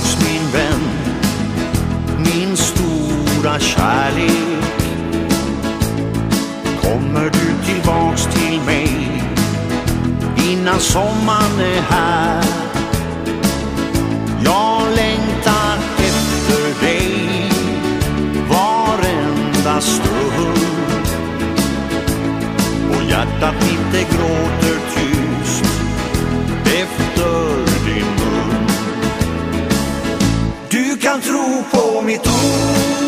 tillbaks min vän, min stora kärlek. Kommer du tillbaks till mig innan sommaren är här? Jag längtar efter dig varenda stund och hjärtat inte gråter kan tro på mitt ord.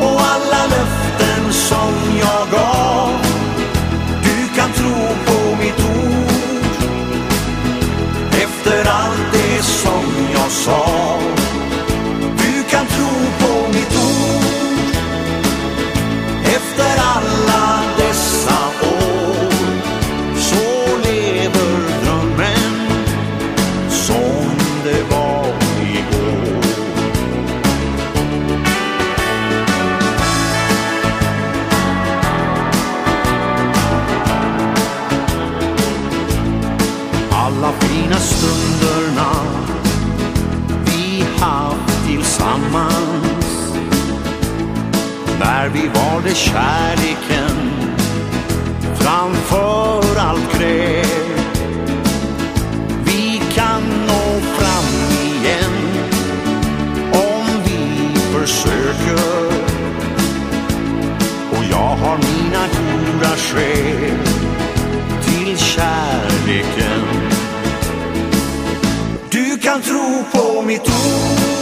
Och alla löften fina stunderna vi haft tillsammans. När vi valde kärleken framför allt kräv. Vi kan nå fram igen om vi försöker. Och jag har mina goda skäl till kärleken. altro un mi tu.